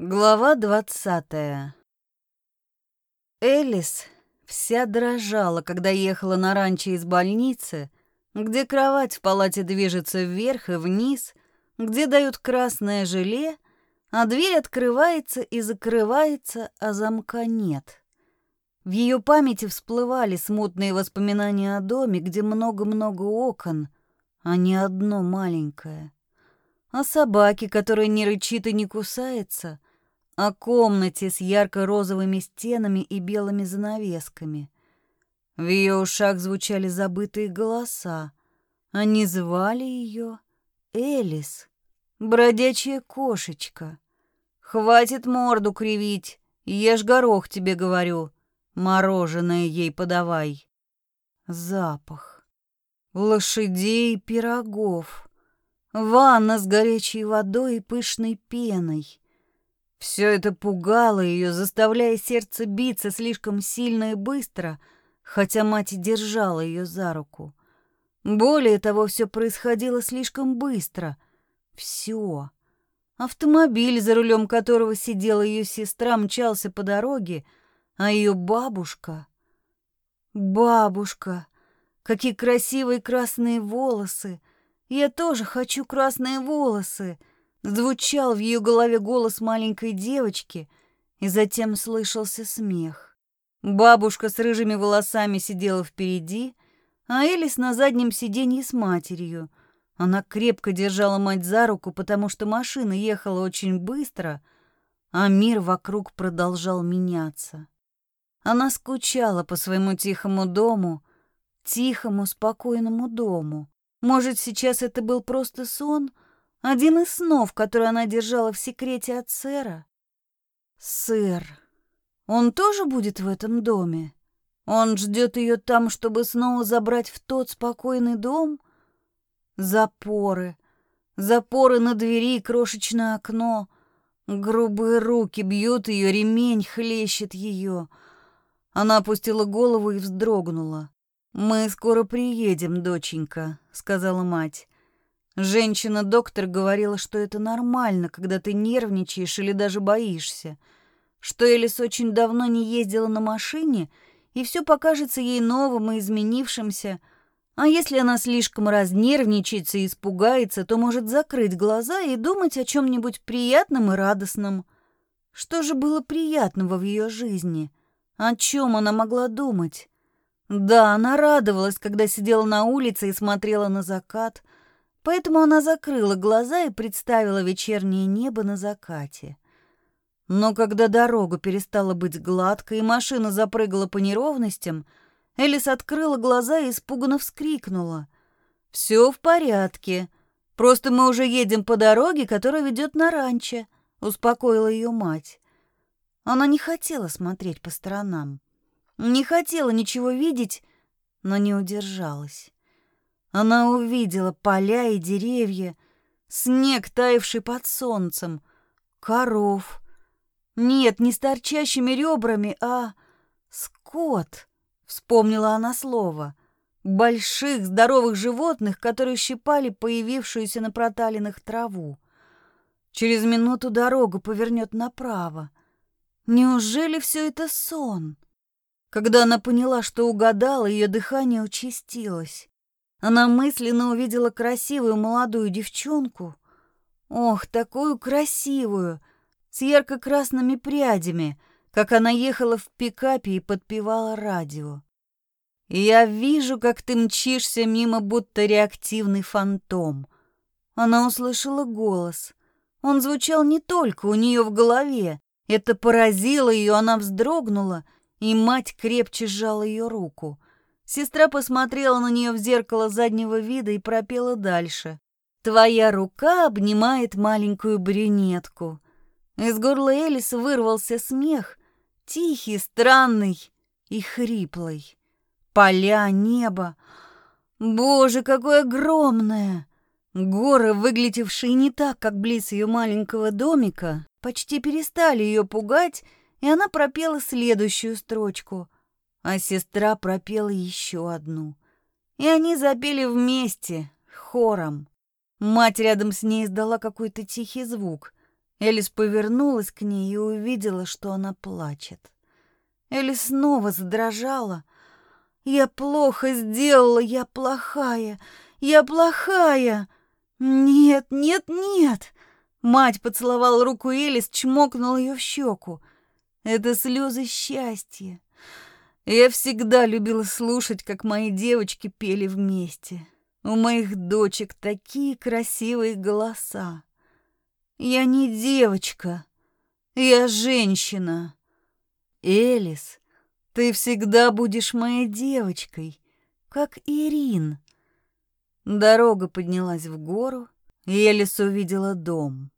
Глава двадцатая. Элис вся дрожала, когда ехала на ранчо из больницы, где кровать в палате движется вверх и вниз, где дают красное желе, а дверь открывается и закрывается, а замка нет. В ее памяти всплывали смутные воспоминания о доме, где много-много окон, а не одно маленькое. О собаке, которая не рычит и не кусается — о комнате с ярко-розовыми стенами и белыми занавесками. В ее ушах звучали забытые голоса. Они звали ее Элис, бродячая кошечка. Хватит морду кривить, ешь горох, тебе говорю. Мороженое ей подавай. Запах. Лошадей и пирогов. Ванна с горячей водой и пышной пеной. Все это пугало ее, заставляя сердце биться слишком сильно и быстро, хотя мать держала ее за руку. Более того, все происходило слишком быстро. Все. Автомобиль, за рулем которого сидела ее сестра, мчался по дороге, а ее бабушка... Бабушка! Какие красивые красные волосы! Я тоже хочу красные волосы! Звучал в ее голове голос маленькой девочки, и затем слышался смех. Бабушка с рыжими волосами сидела впереди, а Элис на заднем сиденье с матерью. Она крепко держала мать за руку, потому что машина ехала очень быстро, а мир вокруг продолжал меняться. Она скучала по своему тихому дому, тихому, спокойному дому. Может, сейчас это был просто сон — один из снов, который она держала в секрете от сэра. Сэр. Он тоже будет в этом доме? Он ждет ее там, чтобы снова забрать в тот спокойный дом? Запоры. Запоры на двери и крошечное окно. Грубые руки бьют ее, ремень хлещет ее. Она опустила голову и вздрогнула. «Мы скоро приедем, доченька», — сказала мать. Женщина-доктор говорила, что это нормально, когда ты нервничаешь или даже боишься, что Элис очень давно не ездила на машине, и все покажется ей новым и изменившимся, а если она слишком разнервничается и испугается, то может закрыть глаза и думать о чем-нибудь приятном и радостном. Что же было приятного в ее жизни? О чем она могла думать? Да, она радовалась, когда сидела на улице и смотрела на закат — Поэтому она закрыла глаза и представила вечернее небо на закате. Но когда дорога перестала быть гладкой и машина запрыгала по неровностям, Элис открыла глаза и испуганно вскрикнула. «Все в порядке. Просто мы уже едем по дороге, которая ведет на ранчо», — успокоила ее мать. Она не хотела смотреть по сторонам, не хотела ничего видеть, но не удержалась. Она увидела поля и деревья, снег, таявший под солнцем, коров. Нет, не с торчащими ребрами, а скот, вспомнила она слово. Больших здоровых животных, которые щипали появившуюся на проталинах траву. Через минуту дорога повернет направо. Неужели все это сон? Когда она поняла, что угадала, ее дыхание участилось. Она мысленно увидела красивую молодую девчонку. Ох, такую красивую, с ярко-красными прядями, как она ехала в пикапе и подпевала радио. «Я вижу, как ты мчишься мимо, будто реактивный фантом». Она услышала голос. Он звучал не только у нее в голове. Это поразило ее, она вздрогнула, и мать крепче сжала ее руку. Сестра посмотрела на нее в зеркало заднего вида и пропела дальше. «Твоя рука обнимает маленькую брюнетку». Из горла Элис вырвался смех, тихий, странный и хриплый. Поля, небо. Боже, какое огромное! Горы, выглядевшие не так, как близ ее маленького домика, почти перестали ее пугать, и она пропела следующую строчку — а сестра пропела еще одну. И они запели вместе, хором. Мать рядом с ней издала какой-то тихий звук. Элис повернулась к ней и увидела, что она плачет. Элис снова задрожала. «Я плохо сделала, я плохая, я плохая!» «Нет, нет, нет!» Мать поцеловала руку Элис, чмокнула ее в щеку. Это слезы счастья. Я всегда любила слушать, как мои девочки пели вместе. У моих дочек такие красивые голоса. Я не девочка, я женщина. Элис, ты всегда будешь моей девочкой, как Ирин. Дорога поднялась в гору, и Элис увидела дом.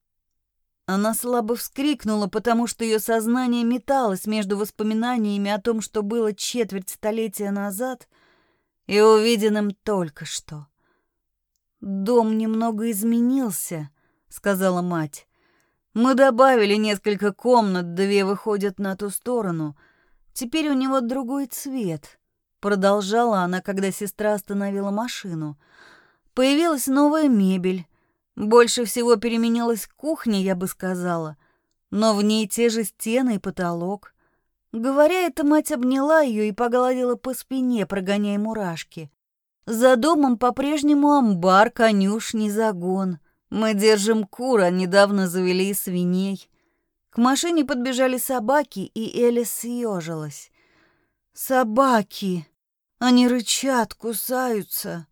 Она слабо вскрикнула, потому что ее сознание металось между воспоминаниями о том, что было четверть столетия назад, и увиденным только что. «Дом немного изменился», — сказала мать. «Мы добавили несколько комнат, две выходят на ту сторону. Теперь у него другой цвет», — продолжала она, когда сестра остановила машину. «Появилась новая мебель. Больше всего переменилась кухня, я бы сказала, но в ней те же стены и потолок». Говоря это, мать обняла ее и погладила по спине, прогоняя мурашки. За домом по-прежнему амбар, конюшни, загон. Мы держим кур, а недавно завели свиней. К машине подбежали собаки, и Элис съежилась. «Собаки! Они рычат, кусаются!»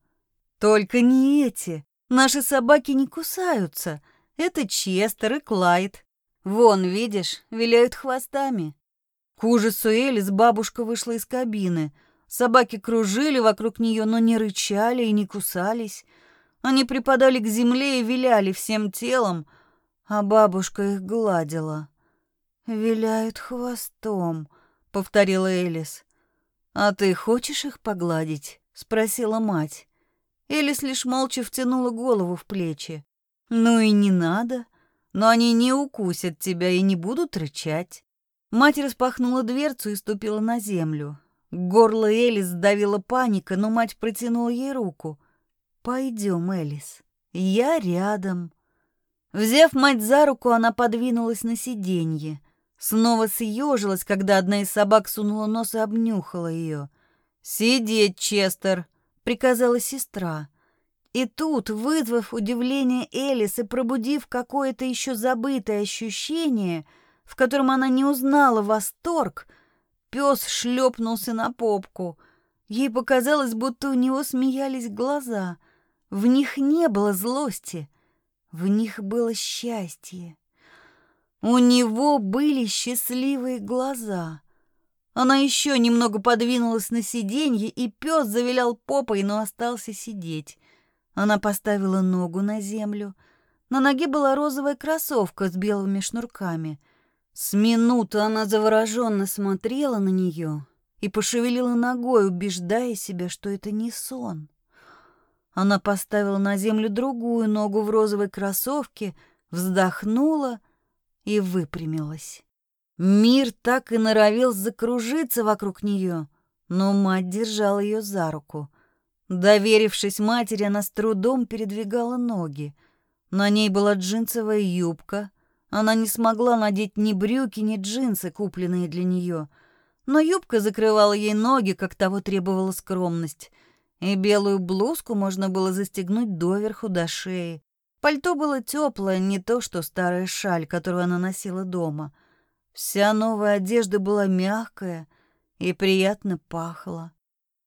«Только не эти! Наши собаки не кусаются! Это Честер и Клайд. Вон, видишь, виляют хвостами!» К ужасу Элис бабушка вышла из кабины — Собаки кружили вокруг нее, но не рычали и не кусались. Они припадали к земле и виляли всем телом, а бабушка их гладила. «Виляют хвостом», — повторила Элис. «А ты хочешь их погладить?» — спросила мать. Элис лишь молча втянула голову в плечи. «Ну и не надо, но они не укусят тебя и не будут рычать». Мать распахнула дверцу и ступила на землю. Горло Элис сдавила паника, но мать протянула ей руку. «Пойдем, Элис, я рядом». Взяв мать за руку, она подвинулась на сиденье. Снова съежилась, когда одна из собак сунула нос и обнюхала ее. «Сидеть, Честер!» — приказала сестра. И тут, вызвав удивление Элис и пробудив какое-то еще забытое ощущение, в котором она не узнала восторг, Пес шлепнулся на попку. Ей показалось, будто у него смеялись глаза. В них не было злости, в них было счастье. У него были счастливые глаза. Она еще немного подвинулась на сиденье, и пес завилял попой, но остался сидеть. Она поставила ногу на землю. На ноге была розовая кроссовка с белыми шнурками. С минуты она завороженно смотрела на нее и пошевелила ногой, убеждая себя, что это не сон. Она поставила на землю другую ногу в розовой кроссовке, вздохнула и выпрямилась. Мир так и норовил закружиться вокруг нее, но мать держала ее за руку. Доверившись матери, она с трудом передвигала ноги. На ней была джинсовая юбка, она не смогла надеть ни брюки, ни джинсы, купленные для нее. Но юбка закрывала ей ноги, как того требовала скромность. И белую блузку можно было застегнуть доверху до шеи. Пальто было теплое, не то что старая шаль, которую она носила дома. Вся новая одежда была мягкая и приятно пахла.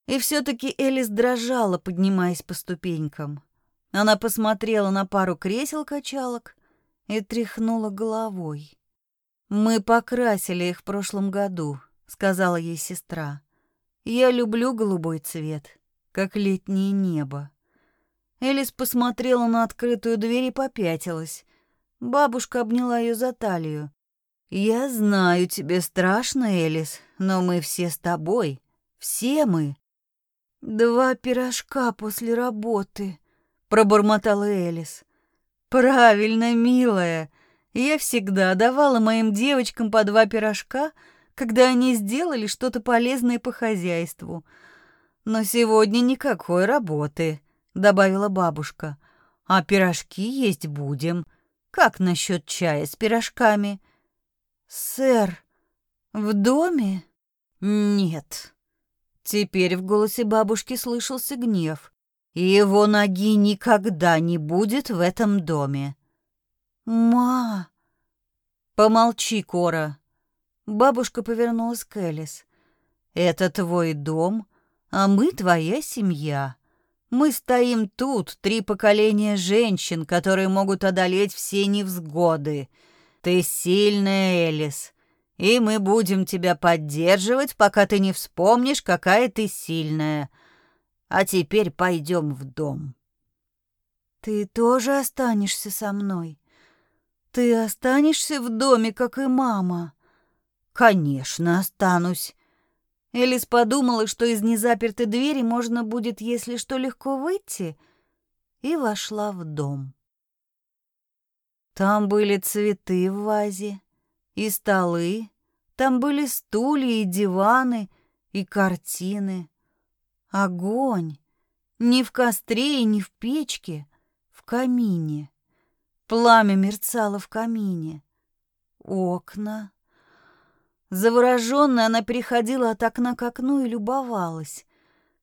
И все-таки Элис дрожала, поднимаясь по ступенькам. Она посмотрела на пару кресел-качалок и тряхнула головой. «Мы покрасили их в прошлом году», — сказала ей сестра. «Я люблю голубой цвет, как летнее небо». Элис посмотрела на открытую дверь и попятилась. Бабушка обняла ее за талию. «Я знаю, тебе страшно, Элис, но мы все с тобой. Все мы». «Два пирожка после работы», — пробормотала Элис. «Правильно, милая. Я всегда давала моим девочкам по два пирожка, когда они сделали что-то полезное по хозяйству. Но сегодня никакой работы», — добавила бабушка. «А пирожки есть будем. Как насчет чая с пирожками? Сэр, в доме? Нет. Теперь в голосе бабушки слышался гнев. Его ноги никогда не будет в этом доме. Ма! Помолчи, Кора. Бабушка повернулась к Элис. Это твой дом, а мы твоя семья. Мы стоим тут, три поколения женщин, которые могут одолеть все невзгоды. Ты сильная, Элис, и мы будем тебя поддерживать, пока ты не вспомнишь, какая ты сильная. А теперь пойдем в дом. Ты тоже останешься со мной. Ты останешься в доме, как и мама. Конечно, останусь. Элис подумала, что из незапертой двери можно будет, если что, легко выйти, и вошла в дом. Там были цветы в вазе, и столы, там были стулья и диваны, и картины. Огонь! Не в костре и не в печке, в камине. Пламя мерцало в камине. Окна, Заворожённая, она переходила от окна к окну и любовалась.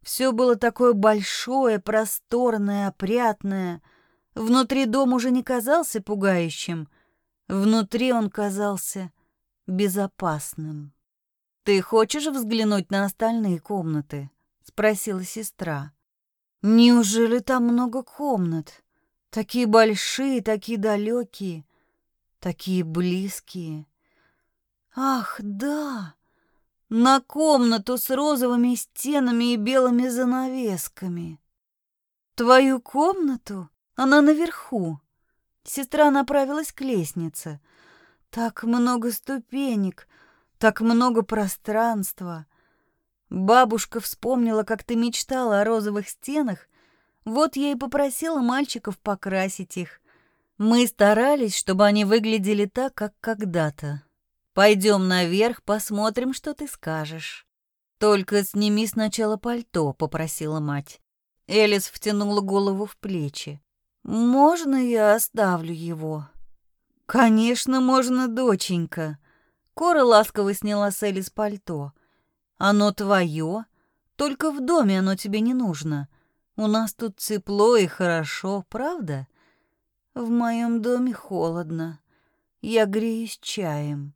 Все было такое большое, просторное, опрятное. Внутри дом уже не казался пугающим. Внутри он казался безопасным. «Ты хочешь взглянуть на остальные комнаты?» — спросила сестра. «Неужели там много комнат? Такие большие, такие далекие, такие близкие». Ах, да! На комнату с розовыми стенами и белыми занавесками. Твою комнату? Она наверху. Сестра направилась к лестнице. Так много ступенек, так много пространства. Бабушка вспомнила, как ты мечтала о розовых стенах. Вот я и попросила мальчиков покрасить их. Мы старались, чтобы они выглядели так, как когда-то. Пойдем наверх, посмотрим, что ты скажешь. Только сними сначала пальто, попросила мать. Элис втянула голову в плечи. Можно я оставлю его? Конечно, можно, доченька. Кора ласково сняла с Элис пальто. Оно твое, только в доме оно тебе не нужно. У нас тут тепло и хорошо, правда? В моем доме холодно. Я греюсь чаем.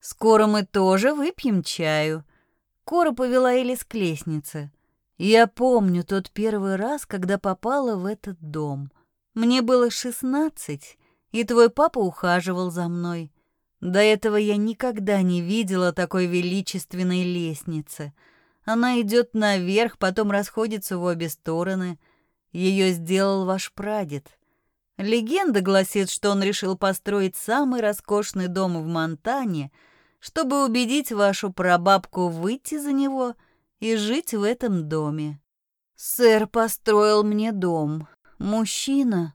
Скоро мы тоже выпьем чаю. Кора повела Элис к лестнице. Я помню тот первый раз, когда попала в этот дом. Мне было шестнадцать, и твой папа ухаживал за мной. До этого я никогда не видела такой величественной лестницы. Она идет наверх, потом расходится в обе стороны. Ее сделал ваш прадед. Легенда гласит, что он решил построить самый роскошный дом в Монтане — чтобы убедить вашу прабабку выйти за него и жить в этом доме. Сэр построил мне дом. Мужчина,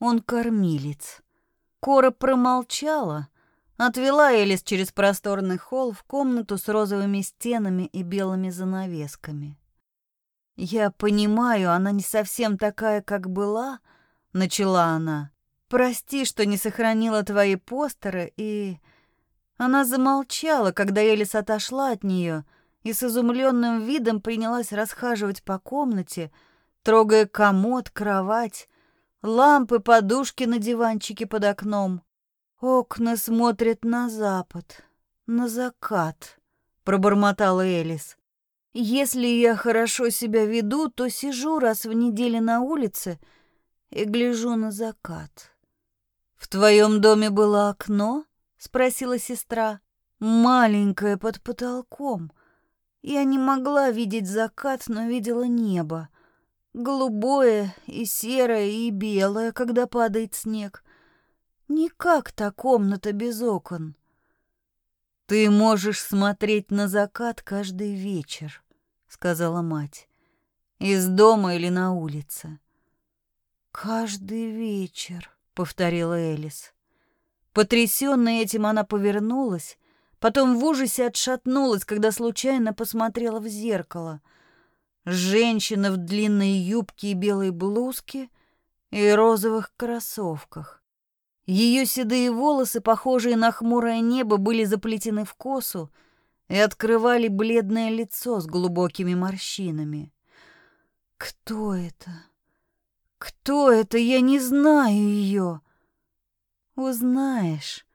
он кормилец. Кора промолчала, отвела Элис через просторный холл в комнату с розовыми стенами и белыми занавесками. «Я понимаю, она не совсем такая, как была», — начала она. «Прости, что не сохранила твои постеры и...» Она замолчала, когда Элис отошла от нее и с изумленным видом принялась расхаживать по комнате, трогая комод, кровать, лампы, подушки на диванчике под окном. Окна смотрят на запад, на закат, пробормотала Элис. Если я хорошо себя веду, то сижу раз в неделю на улице и гляжу на закат. В твоем доме было окно? спросила сестра. Маленькая под потолком. Я не могла видеть закат, но видела небо. Голубое и серое и белое, когда падает снег. Не как та комната без окон. Ты можешь смотреть на закат каждый вечер, сказала мать. Из дома или на улице. Каждый вечер, повторила Элис. Потрясённая этим, она повернулась, потом в ужасе отшатнулась, когда случайно посмотрела в зеркало. Женщина в длинной юбке и белой блузке и розовых кроссовках. Ее седые волосы, похожие на хмурое небо, были заплетены в косу и открывали бледное лицо с глубокими морщинами. Кто это? Кто это? Я не знаю ее. Узнаешь.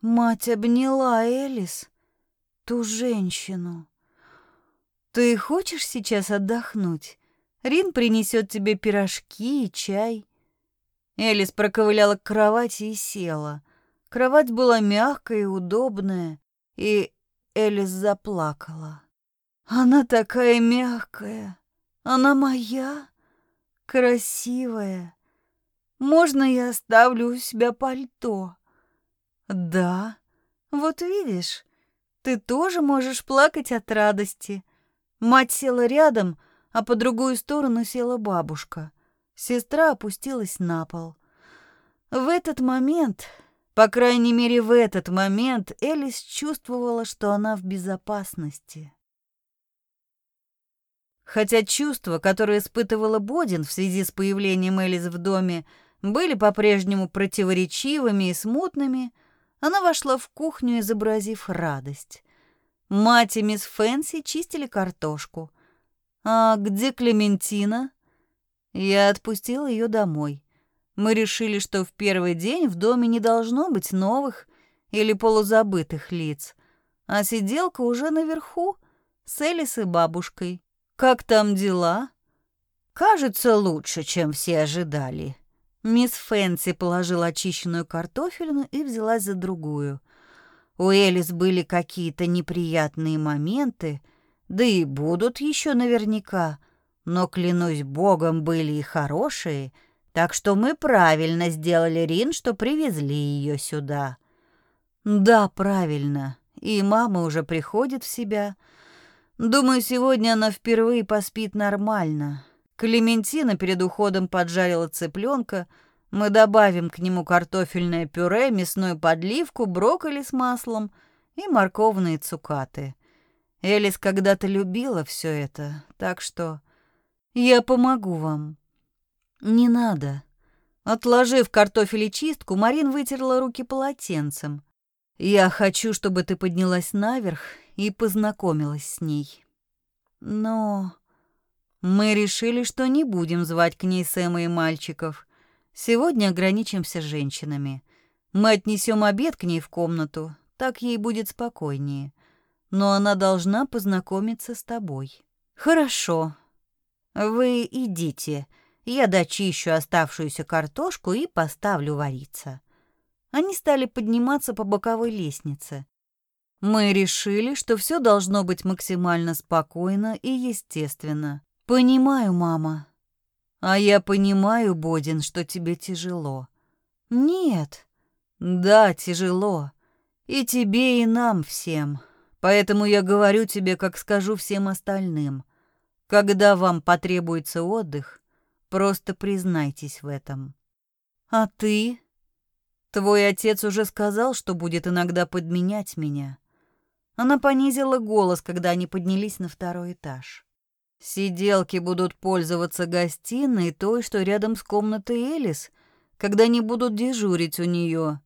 Мать обняла Элис, ту женщину. Ты хочешь сейчас отдохнуть? Рин принесет тебе пирожки и чай. Элис проковыляла к кровати и села. Кровать была мягкая и удобная, и Элис заплакала. Она такая мягкая. Она моя, красивая. Можно я оставлю у себя пальто? Да. Вот видишь, ты тоже можешь плакать от радости. Мать села рядом, а по другую сторону села бабушка. Сестра опустилась на пол. В этот момент, по крайней мере в этот момент, Элис чувствовала, что она в безопасности. Хотя чувства, которые испытывала Бодин в связи с появлением Элис в доме, были по-прежнему противоречивыми и смутными, она вошла в кухню, изобразив радость. Мать и мисс Фэнси чистили картошку. «А где Клементина?» Я отпустила ее домой. Мы решили, что в первый день в доме не должно быть новых или полузабытых лиц, а сиделка уже наверху с Элис и бабушкой. Как там дела? Кажется, лучше, чем все ожидали. Мисс Фэнси положила очищенную картофелину и взялась за другую. У Элис были какие-то неприятные моменты, да и будут еще наверняка — но, клянусь богом, были и хорошие, так что мы правильно сделали, Рин, что привезли ее сюда. Да, правильно. И мама уже приходит в себя. Думаю, сегодня она впервые поспит нормально. Клементина перед уходом поджарила цыпленка. Мы добавим к нему картофельное пюре, мясную подливку, брокколи с маслом и морковные цукаты. Элис когда-то любила все это, так что я помогу вам. Не надо. Отложив картофель и чистку, Марин вытерла руки полотенцем. Я хочу, чтобы ты поднялась наверх и познакомилась с ней. Но мы решили, что не будем звать к ней Сэма и мальчиков. Сегодня ограничимся женщинами. Мы отнесем обед к ней в комнату, так ей будет спокойнее. Но она должна познакомиться с тобой. Хорошо, «Вы идите, я дочищу оставшуюся картошку и поставлю вариться». Они стали подниматься по боковой лестнице. Мы решили, что все должно быть максимально спокойно и естественно. «Понимаю, мама». «А я понимаю, Бодин, что тебе тяжело». «Нет». «Да, тяжело. И тебе, и нам всем. Поэтому я говорю тебе, как скажу всем остальным. Когда вам потребуется отдых, просто признайтесь в этом. А ты? Твой отец уже сказал, что будет иногда подменять меня. Она понизила голос, когда они поднялись на второй этаж. Сиделки будут пользоваться гостиной той, что рядом с комнатой Элис, когда не будут дежурить у нее.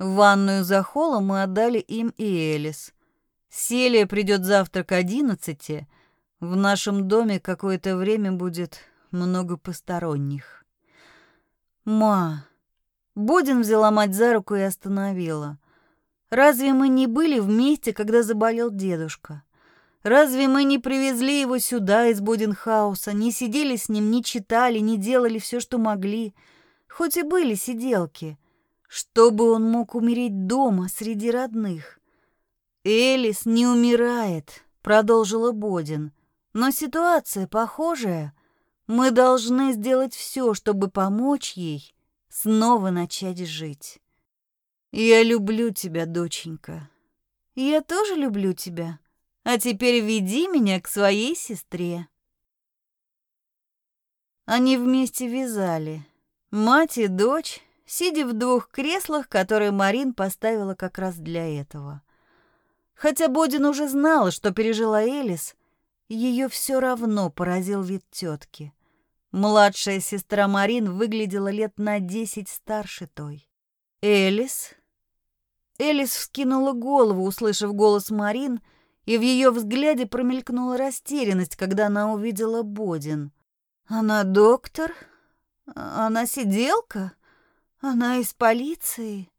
Ванную за холлом мы отдали им и Элис. Селия придет завтра к одиннадцати, в нашем доме какое-то время будет много посторонних. Ма. Бодин взяла мать за руку и остановила. Разве мы не были вместе, когда заболел дедушка? Разве мы не привезли его сюда из Бодинхауса, не сидели с ним, не читали, не делали все, что могли? Хоть и были сиделки. Чтобы он мог умереть дома среди родных. Элис не умирает, продолжила Бодин. Но ситуация похожая. Мы должны сделать все, чтобы помочь ей снова начать жить. Я люблю тебя, доченька. Я тоже люблю тебя. А теперь веди меня к своей сестре. Они вместе вязали. Мать и дочь, сидя в двух креслах, которые Марин поставила как раз для этого. Хотя Бодин уже знала, что пережила Элис, ее все равно поразил вид тетки. Младшая сестра Марин выглядела лет на десять старше той. Элис. Элис вскинула голову, услышав голос Марин, и в ее взгляде промелькнула растерянность, когда она увидела Бодин. Она доктор? Она сиделка? Она из полиции?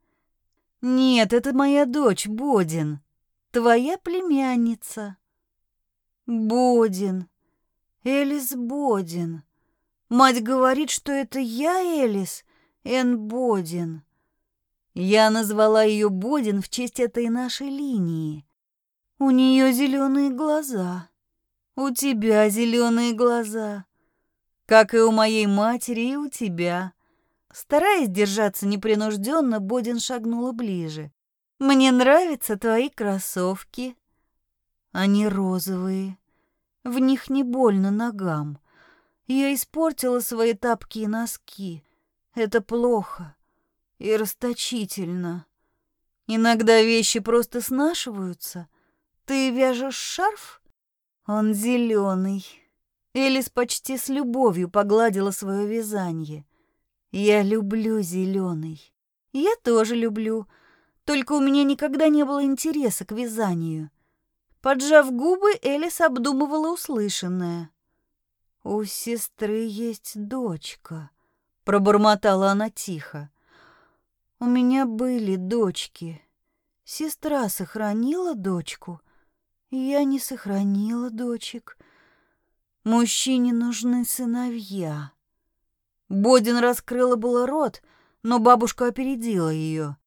Нет, это моя дочь, Бодин. Твоя племянница. Бодин. Элис Бодин. Мать говорит, что это я, Элис, Эн Бодин. Я назвала ее Бодин в честь этой нашей линии. У нее зеленые глаза. У тебя зеленые глаза. Как и у моей матери, и у тебя. Стараясь держаться непринужденно, Бодин шагнула ближе. «Мне нравятся твои кроссовки. Они розовые. В них не больно ногам. Я испортила свои тапки и носки. Это плохо и расточительно. Иногда вещи просто снашиваются. Ты вяжешь шарф? Он зеленый. Элис почти с любовью погладила свое вязание. Я люблю зеленый. Я тоже люблю, только у меня никогда не было интереса к вязанию. Поджав губы, Элис обдумывала услышанное. «У сестры есть дочка», — пробормотала она тихо. «У меня были дочки. Сестра сохранила дочку, я не сохранила дочек. Мужчине нужны сыновья. Бодин раскрыла было рот, но бабушка опередила ее.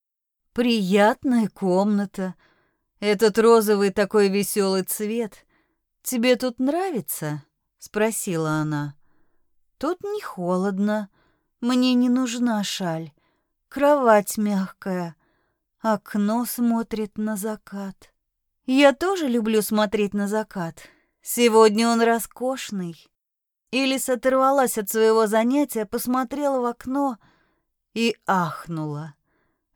Приятная комната. Этот розовый такой веселый цвет. Тебе тут нравится? спросила она. Тут не холодно. Мне не нужна шаль. Кровать мягкая. Окно смотрит на закат. Я тоже люблю смотреть на закат. Сегодня он роскошный. Илис оторвалась от своего занятия, посмотрела в окно и ахнула.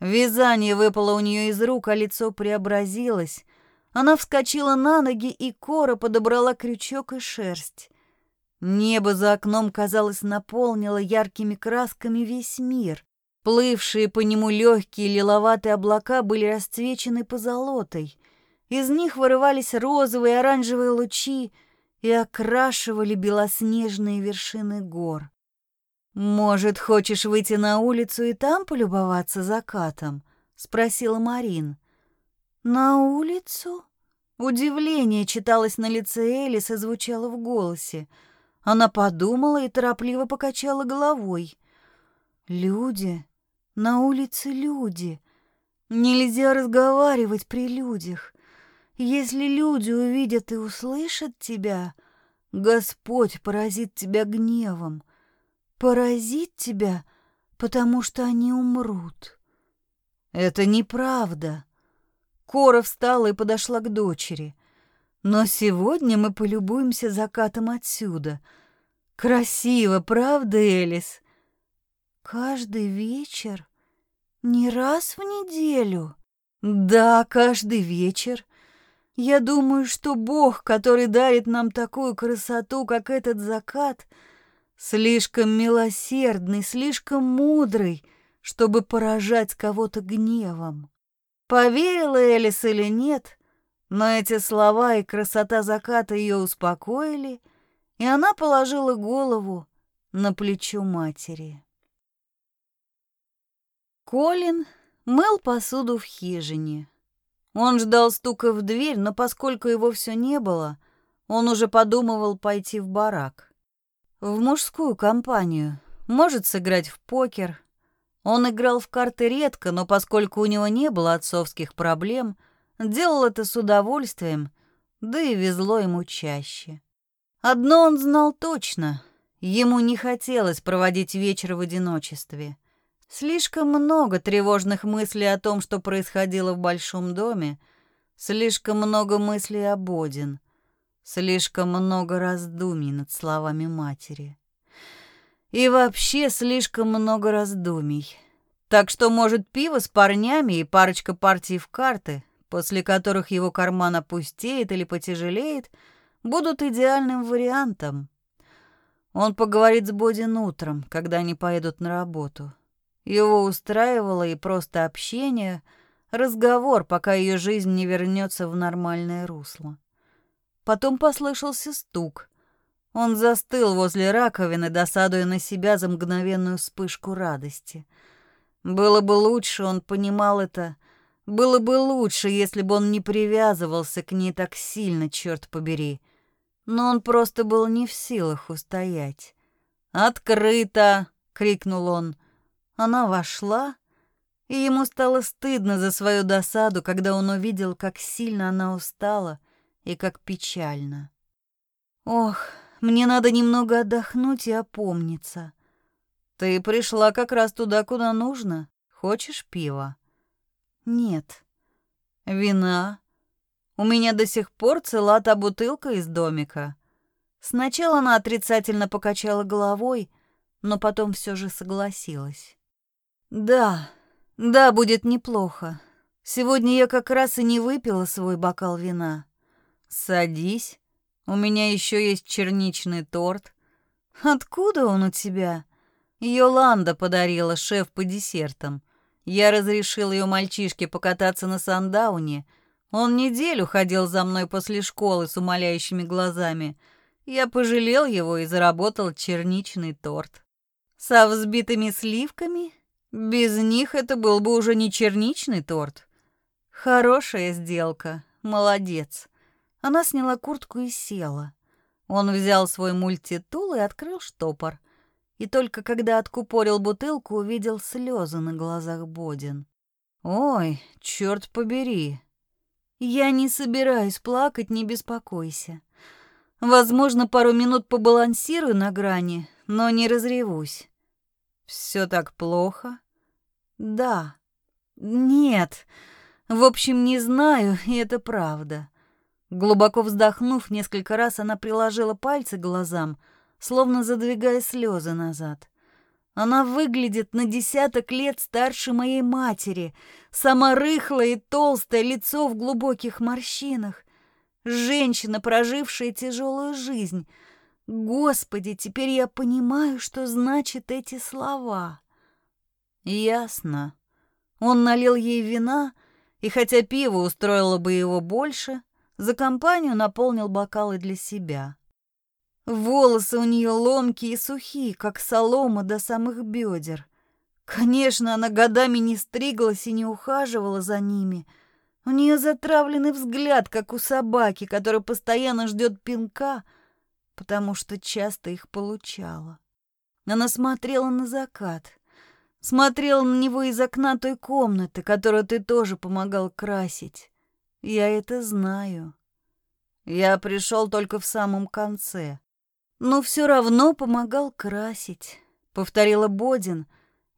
Вязание выпало у нее из рук, а лицо преобразилось. Она вскочила на ноги, и Кора подобрала крючок и шерсть. Небо за окном, казалось, наполнило яркими красками весь мир. Плывшие по нему легкие лиловатые облака были расцвечены позолотой — из них вырывались розовые и оранжевые лучи и окрашивали белоснежные вершины гор. «Может, хочешь выйти на улицу и там полюбоваться закатом?» — спросила Марин. «На улицу?» Удивление читалось на лице Элис и звучало в голосе. Она подумала и торопливо покачала головой. «Люди. На улице люди. Нельзя разговаривать при людях. Если люди увидят и услышат тебя, Господь поразит тебя гневом, поразит тебя, потому что они умрут. Это неправда. Кора встала и подошла к дочери. Но сегодня мы полюбуемся закатом отсюда. Красиво, правда, Элис? Каждый вечер? Не раз в неделю? Да, каждый вечер. Я думаю, что Бог, который дарит нам такую красоту, как этот закат, слишком милосердный, слишком мудрый, чтобы поражать кого-то гневом. Поверила Элис или нет, но эти слова и красота заката ее успокоили, и она положила голову на плечо матери. Колин мыл посуду в хижине. Он ждал стука в дверь, но поскольку его все не было, он уже подумывал пойти в барак. В мужскую компанию. Может сыграть в покер. Он играл в карты редко, но поскольку у него не было отцовских проблем, делал это с удовольствием, да и везло ему чаще. Одно он знал точно — ему не хотелось проводить вечер в одиночестве. Слишком много тревожных мыслей о том, что происходило в большом доме, слишком много мыслей о Бодин, слишком много раздумий над словами матери. И вообще слишком много раздумий. Так что, может, пиво с парнями и парочка партий в карты, после которых его карман опустеет или потяжелеет, будут идеальным вариантом. Он поговорит с Бодин утром, когда они поедут на работу. Его устраивало и просто общение, разговор, пока ее жизнь не вернется в нормальное русло. Потом послышался стук. Он застыл возле раковины, досадуя на себя за мгновенную вспышку радости. Было бы лучше, он понимал это, было бы лучше, если бы он не привязывался к ней так сильно, черт побери. Но он просто был не в силах устоять. «Открыто!» — крикнул он. Она вошла, и ему стало стыдно за свою досаду, когда он увидел, как сильно она устала и как печально. «Ох, мне надо немного отдохнуть и опомниться. Ты пришла как раз туда, куда нужно. Хочешь пива?» «Нет». «Вина?» У меня до сих пор цела та бутылка из домика. Сначала она отрицательно покачала головой, но потом все же согласилась. Да, да, будет неплохо. Сегодня я как раз и не выпила свой бокал вина. Садись. У меня еще есть черничный торт. Откуда он у тебя? Йоланда подарила шеф по десертам. Я разрешил ее мальчишке покататься на сандауне — он неделю ходил за мной после школы с умоляющими глазами. Я пожалел его и заработал черничный торт. Со взбитыми сливками? Без них это был бы уже не черничный торт. Хорошая сделка. Молодец. Она сняла куртку и села. Он взял свой мультитул и открыл штопор. И только когда откупорил бутылку, увидел слезы на глазах Бодин. «Ой, черт побери, я не собираюсь плакать, не беспокойся. Возможно, пару минут побалансирую на грани, но не разревусь. Все так плохо? Да. Нет. В общем, не знаю, и это правда. Глубоко вздохнув несколько раз, она приложила пальцы к глазам, словно задвигая слезы назад. Она выглядит на десяток лет старше моей матери, сама рыхлая и толстое, лицо в глубоких морщинах. Женщина, прожившая тяжелую жизнь. Господи, теперь я понимаю, что значат эти слова. Ясно. Он налил ей вина, и хотя пиво устроило бы его больше, за компанию наполнил бокалы для себя. Волосы у нее ломкие и сухие, как солома до самых бедер. Конечно, она годами не стриглась и не ухаживала за ними. У нее затравленный взгляд, как у собаки, которая постоянно ждет пинка, потому что часто их получала. Она смотрела на закат, смотрела на него из окна той комнаты, которую ты тоже помогал красить. Я это знаю. Я пришел только в самом конце но все равно помогал красить», — повторила Бодин,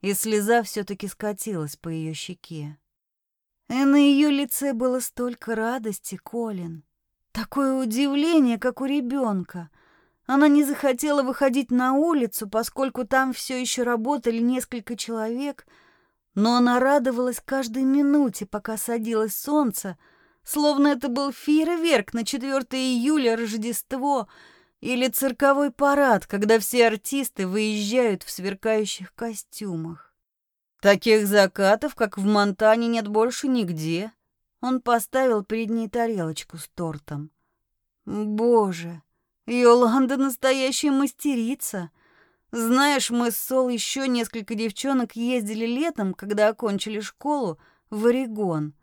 и слеза все-таки скатилась по ее щеке. И на ее лице было столько радости, Колин. Такое удивление, как у ребенка. Она не захотела выходить на улицу, поскольку там все еще работали несколько человек, но она радовалась каждой минуте, пока садилось солнце, словно это был фейерверк на 4 июля Рождество — или цирковой парад, когда все артисты выезжают в сверкающих костюмах. Таких закатов, как в Монтане, нет больше нигде. Он поставил перед ней тарелочку с тортом. Боже, Йоланда настоящая мастерица. Знаешь, мы с Сол еще несколько девчонок ездили летом, когда окончили школу, в Орегон.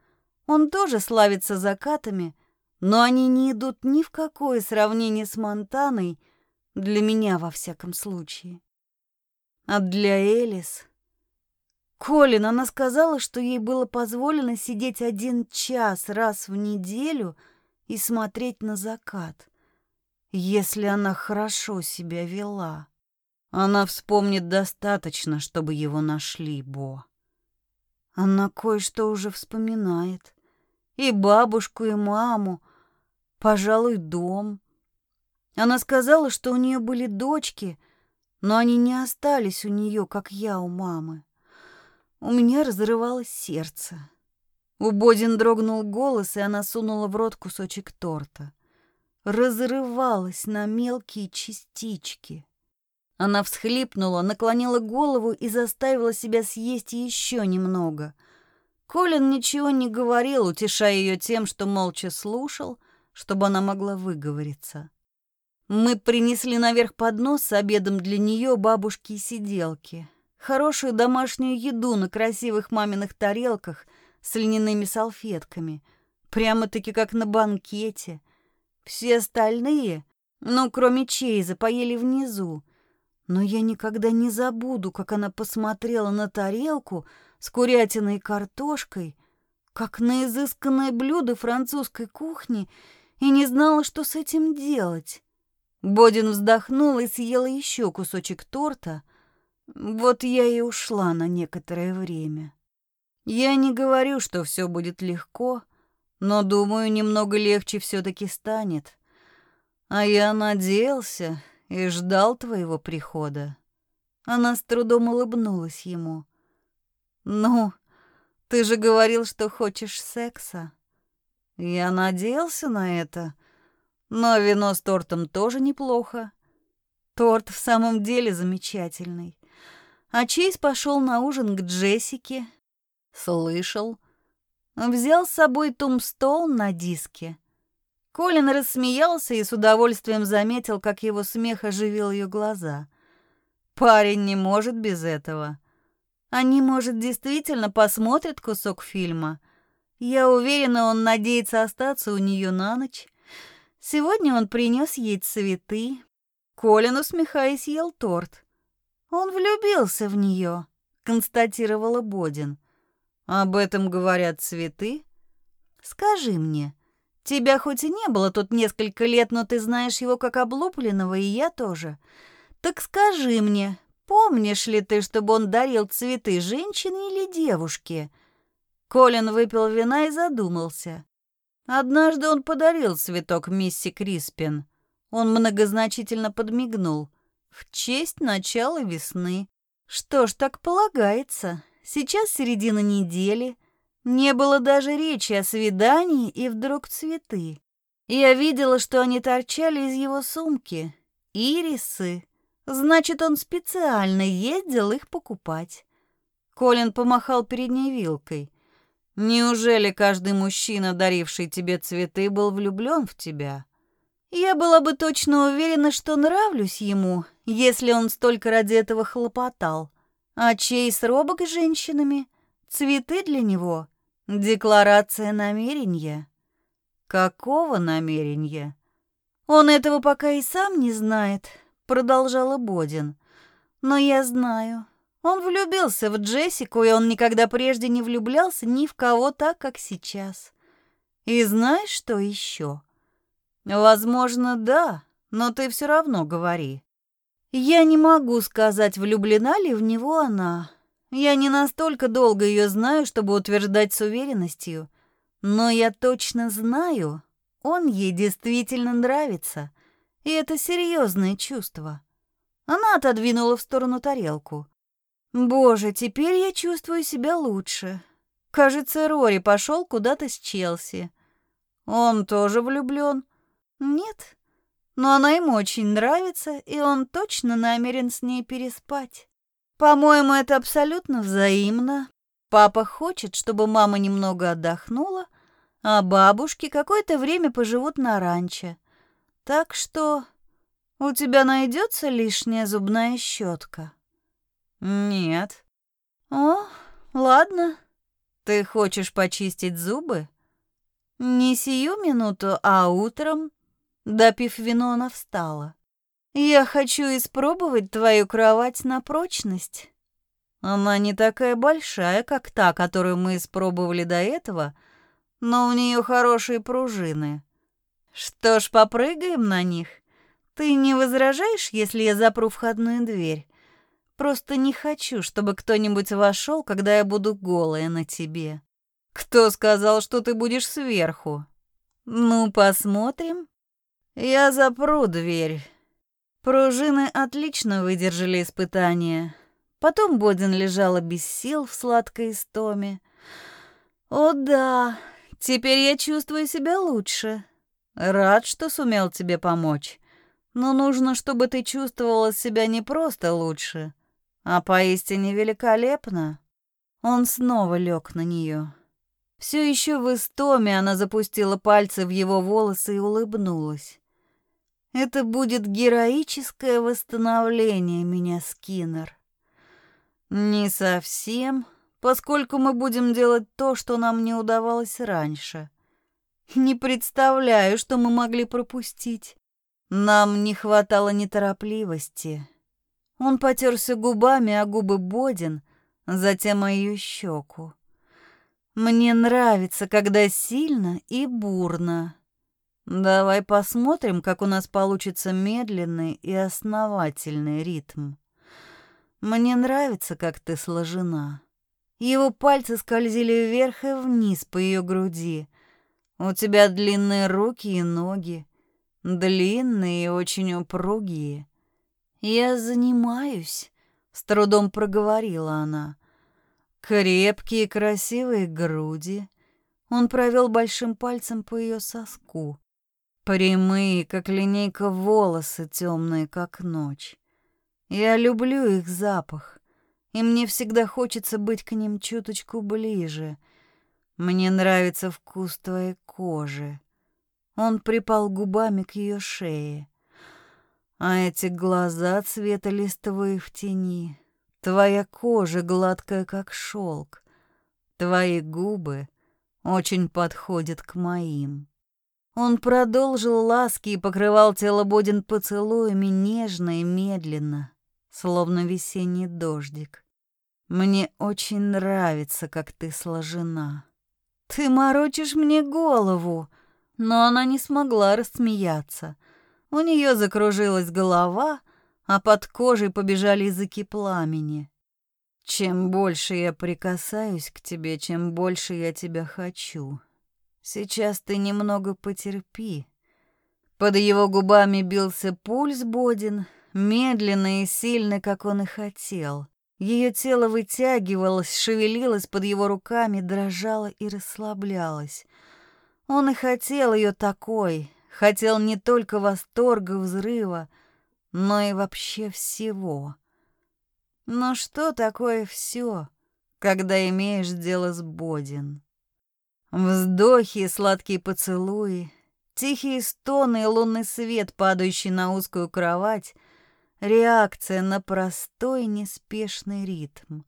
Он тоже славится закатами, но они не идут ни в какое сравнение с Монтаной, для меня во всяком случае. А для Элис... Колин, она сказала, что ей было позволено сидеть один час раз в неделю и смотреть на закат, если она хорошо себя вела. Она вспомнит достаточно, чтобы его нашли, Бо. Она кое-что уже вспоминает. И бабушку, и маму, Пожалуй, дом. Она сказала, что у нее были дочки, но они не остались у нее, как я у мамы. У меня разрывалось сердце. У Бодин дрогнул голос, и она сунула в рот кусочек торта. Разрывалась на мелкие частички. Она всхлипнула, наклонила голову и заставила себя съесть еще немного. Колин ничего не говорил, утешая ее тем, что молча слушал, чтобы она могла выговориться. Мы принесли наверх поднос с обедом для нее, бабушки и сиделки. Хорошую домашнюю еду на красивых маминых тарелках с льняными салфетками. Прямо-таки как на банкете. Все остальные, ну, кроме Чейза, поели внизу. Но я никогда не забуду, как она посмотрела на тарелку с курятиной и картошкой, как на изысканное блюдо французской кухни, и не знала, что с этим делать. Бодин вздохнул и съела еще кусочек торта. Вот я и ушла на некоторое время. Я не говорю, что все будет легко, но, думаю, немного легче все-таки станет. А я надеялся и ждал твоего прихода. Она с трудом улыбнулась ему. «Ну, ты же говорил, что хочешь секса». Я надеялся на это, но вино с тортом тоже неплохо. Торт в самом деле замечательный. А Чейз пошел на ужин к Джессике. Слышал. Взял с собой тумстоун на диске. Колин рассмеялся и с удовольствием заметил, как его смех оживил ее глаза. Парень не может без этого. Они, может, действительно посмотрят кусок фильма. Я уверена, он надеется остаться у нее на ночь. Сегодня он принес ей цветы. Колин, усмехаясь, ел торт. Он влюбился в нее, констатировала Бодин. Об этом говорят цветы. Скажи мне, тебя хоть и не было тут несколько лет, но ты знаешь его как облупленного, и я тоже. Так скажи мне, помнишь ли ты, чтобы он дарил цветы женщине или девушке? Колин выпил вина и задумался. Однажды он подарил цветок мисси Криспин. Он многозначительно подмигнул. В честь начала весны. Что ж, так полагается. Сейчас середина недели. Не было даже речи о свидании, и вдруг цветы. Я видела, что они торчали из его сумки. Ирисы. Значит, он специально ездил их покупать. Колин помахал перед ней вилкой. Неужели каждый мужчина, даривший тебе цветы, был влюблен в тебя? Я была бы точно уверена, что нравлюсь ему, если он столько ради этого хлопотал. А чей сробок с женщинами? Цветы для него? Декларация намерения? Какого намерения? Он этого пока и сам не знает, продолжала Бодин. Но я знаю. Он влюбился в Джессику, и он никогда прежде не влюблялся ни в кого так, как сейчас. И знаешь, что еще? Возможно, да, но ты все равно говори. Я не могу сказать, влюблена ли в него она. Я не настолько долго ее знаю, чтобы утверждать с уверенностью, но я точно знаю, он ей действительно нравится, и это серьезное чувство. Она отодвинула в сторону тарелку. Боже, теперь я чувствую себя лучше. Кажется, Рори пошел куда-то с Челси. Он тоже влюблен? Нет. Но она ему очень нравится, и он точно намерен с ней переспать. По-моему, это абсолютно взаимно. Папа хочет, чтобы мама немного отдохнула, а бабушки какое-то время поживут на ранчо. Так что у тебя найдется лишняя зубная щетка. «Нет». «О, ладно. Ты хочешь почистить зубы?» «Не сию минуту, а утром». Допив вино, она встала. «Я хочу испробовать твою кровать на прочность. Она не такая большая, как та, которую мы испробовали до этого, но у нее хорошие пружины. Что ж, попрыгаем на них? Ты не возражаешь, если я запру входную дверь? Просто не хочу, чтобы кто-нибудь вошел, когда я буду голая на тебе. Кто сказал, что ты будешь сверху? Ну, посмотрим. Я запру дверь. Пружины отлично выдержали испытание. Потом Бодин лежала без сил в сладкой истоме. О да, теперь я чувствую себя лучше. Рад, что сумел тебе помочь. Но нужно, чтобы ты чувствовала себя не просто лучше, а поистине великолепно. Он снова лег на нее. Все еще в истоме она запустила пальцы в его волосы и улыбнулась. Это будет героическое восстановление меня, Скиннер. Не совсем, поскольку мы будем делать то, что нам не удавалось раньше. Не представляю, что мы могли пропустить. Нам не хватало неторопливости. Он потерся губами о губы Бодин, затем о ее щеку. Мне нравится, когда сильно и бурно. Давай посмотрим, как у нас получится медленный и основательный ритм. Мне нравится, как ты сложена. Его пальцы скользили вверх и вниз по ее груди. У тебя длинные руки и ноги, длинные и очень упругие. Я занимаюсь, с трудом проговорила она. Крепкие красивые груди. Он провел большим пальцем по ее соску. Прямые, как линейка, волосы темные, как ночь. Я люблю их запах, и мне всегда хочется быть к ним чуточку ближе. Мне нравится вкус твоей кожи. Он припал губами к ее шее. А эти глаза цвета листвы в тени. Твоя кожа гладкая, как шелк. Твои губы очень подходят к моим. Он продолжил ласки и покрывал тело Бодин поцелуями нежно и медленно, словно весенний дождик. «Мне очень нравится, как ты сложена. Ты морочишь мне голову!» Но она не смогла рассмеяться. У нее закружилась голова, а под кожей побежали языки пламени. «Чем больше я прикасаюсь к тебе, чем больше я тебя хочу», Сейчас ты немного потерпи. Под его губами бился пульс Бодин, медленно и сильно, как он и хотел. Ее тело вытягивалось, шевелилось под его руками, дрожало и расслаблялось. Он и хотел ее такой, хотел не только восторга, взрыва, но и вообще всего. Но что такое все, когда имеешь дело с Бодин? Вздохи, сладкие поцелуи, тихие стоны и лунный свет, падающий на узкую кровать, реакция на простой неспешный ритм.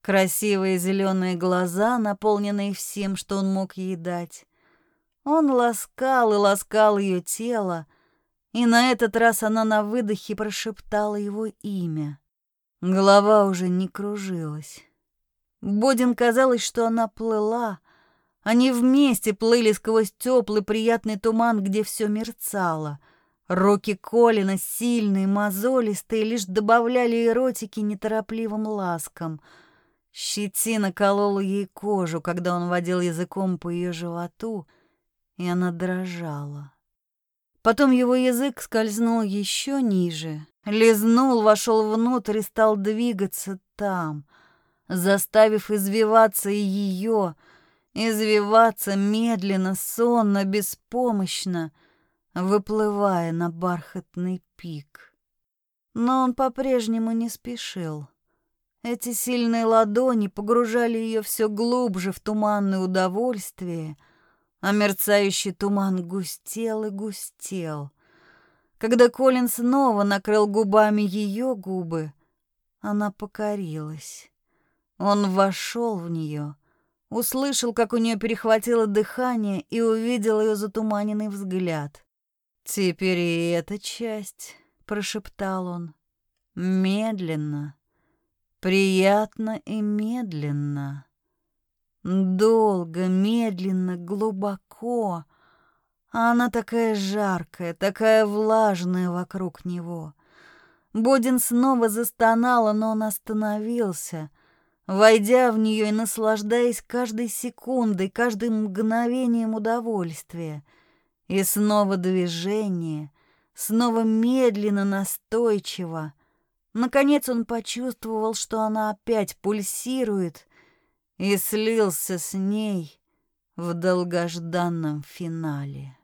Красивые зеленые глаза, наполненные всем, что он мог ей дать. Он ласкал и ласкал ее тело, и на этот раз она на выдохе прошептала его имя. Голова уже не кружилась. Бодин казалось, что она плыла, они вместе плыли сквозь теплый приятный туман, где все мерцало. Руки Колина, сильные, мозолистые, лишь добавляли эротики неторопливым ласкам. Щетина колола ей кожу, когда он водил языком по ее животу, и она дрожала. Потом его язык скользнул еще ниже, лизнул, вошел внутрь и стал двигаться там, заставив извиваться и ее, извиваться медленно, сонно, беспомощно, выплывая на бархатный пик. Но он по-прежнему не спешил. Эти сильные ладони погружали ее все глубже в туманное удовольствие, а мерцающий туман густел и густел. Когда Колин снова накрыл губами ее губы, она покорилась. Он вошел в нее — Услышал, как у нее перехватило дыхание и увидел ее затуманенный взгляд. «Теперь и эта часть», — прошептал он, — «медленно, приятно и медленно, долго, медленно, глубоко, она такая жаркая, такая влажная вокруг него». Бодин снова застонала, но он остановился — войдя в нее и наслаждаясь каждой секундой, каждым мгновением удовольствия. И снова движение, снова медленно, настойчиво. Наконец он почувствовал, что она опять пульсирует, и слился с ней в долгожданном финале.